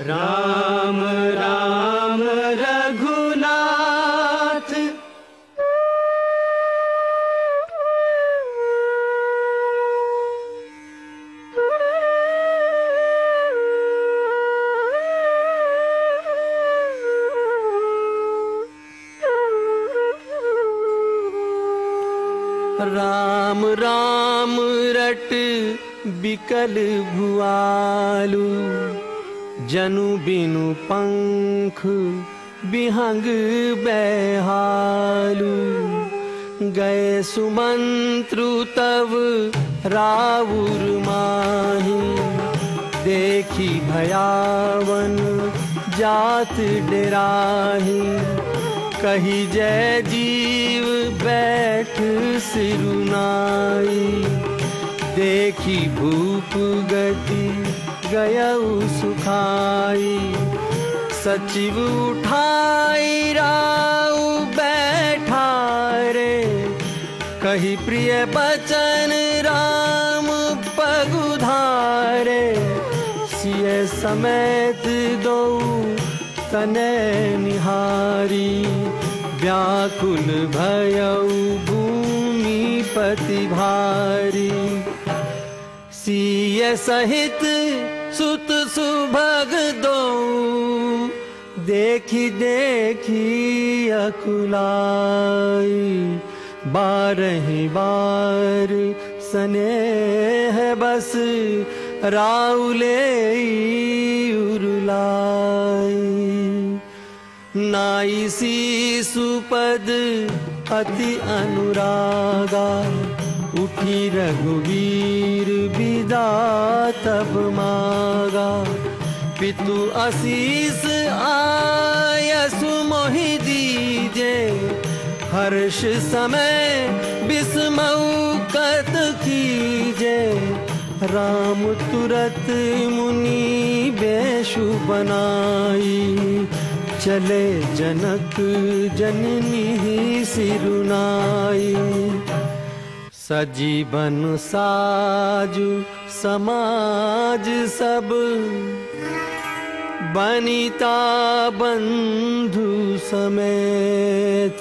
राम राम रघुनाथ। राम राम रट बिकल भुआलू जनु बिनु पंख बिहंग बैहालू। गए सुमंत्रु तव राउर माही। देखी भयावन जात डराही। कही जय जीव बैठ सिरुनाई देखी भूप गति गयऊ सुखाई सचिव उठाई राउ बैठा रे। कही प्रिय बचन राम पगुधारे सिय समेत दो तने निहारी। व्याकुल भयऊ भूमि पति भारी सीय सहित सुत सुभग दो देखी देखी अकुलाई बारही बार स्नेह बस राउले उरुलाई। नाई सी सुपद अति अनुरागा उठी रघुवीर विदा तब मागा। पितु आशीष आयसु मोहि दीजे। हर्ष समय बिस्मऊ कत कीजे। राम तुरत मुनि बेशु बनाई। चले जनक जननी सिरुनाई। सजीवन साजु समाज सब। बनिता बंधु समेत।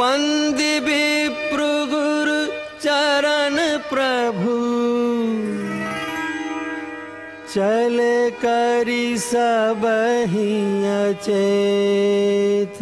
बंदी विप्र गुरु चरण प्रभु। चले करी सब ही अचेत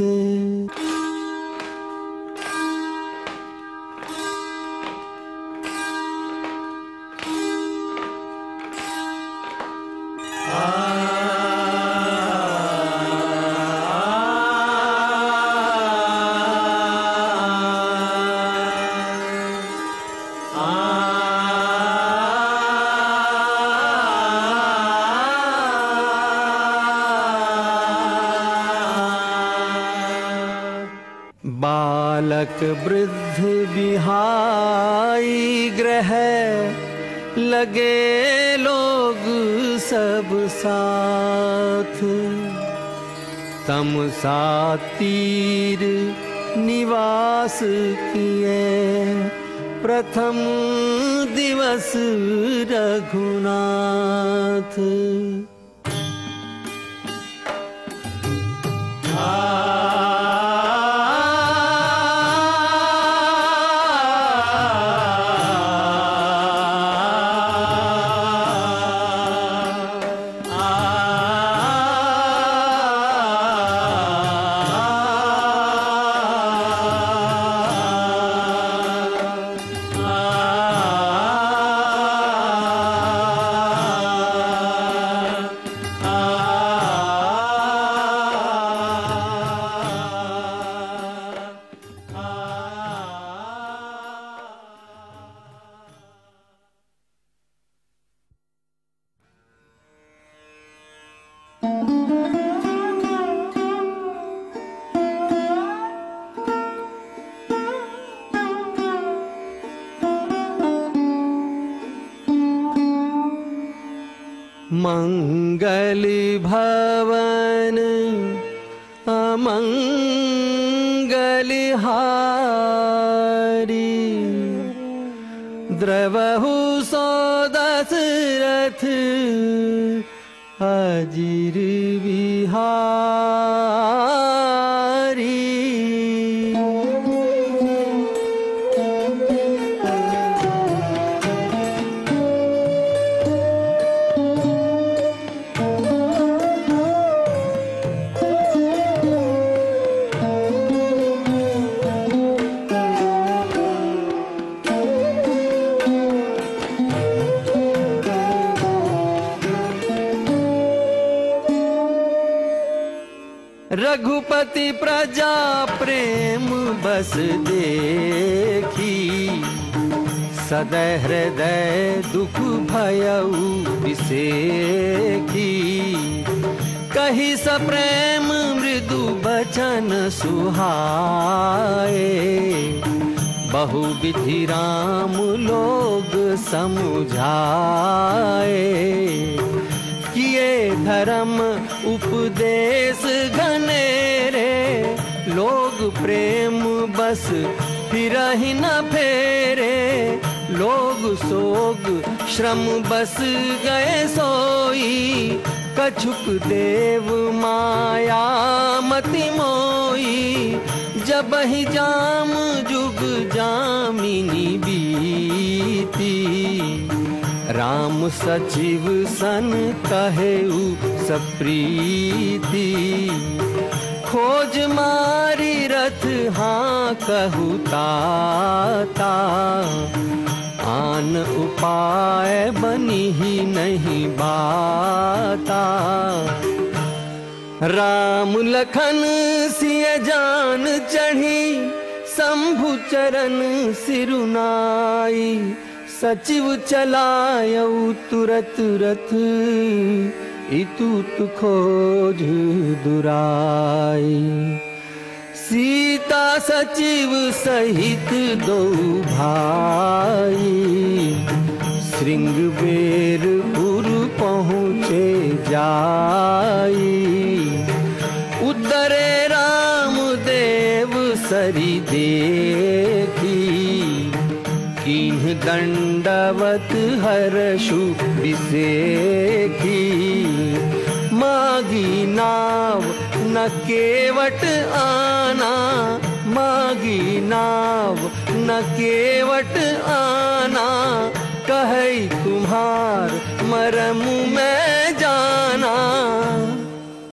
बालक वृद्ध बिहाई ग्रह लगे लोग सब साथ। तम सा तीर निवास किए प्रथम दिवस रघुनाथ मङ्गल भवन् अमङ्गलिहारी। द्रवहु सदशर अजिरविहा रघुपति प्रजा प्रेम बस देखी। सदै हृदय दुख भयऊ विसेखी। कही सप्रेम मृदु बचन सुहाए। बहु विधि राम लोग समुझाए। किए धर्म उपदेश लोग प्रेम बस फिर न फेरे। लोग सोग श्रम बस गए सोई। कछुक देव माया मति मोई। जब ही जाम जुग जामिनी बीती। राम सचिव सन सप्रीति खोज मारी रथ हाँ कहू ताता। आन उपाय बनी ही नहीं बाता। राम लखन सिय जान चढ़ी, शंभु चरण सिरुनाई। सचिव चलायऊ तुरत रथ इतुत खोज दुराई। सीता सचिव सहित दो भाई। श्रृंग बेर पुर पहुँचे जाई। उदरे राम देव सरी देखी। कीन्ह दंडवत हर्षु विसेखी। मागी नाव न केवट आना मागी नाव न केवट आना कहै तुम्हार मरम मैं जाना।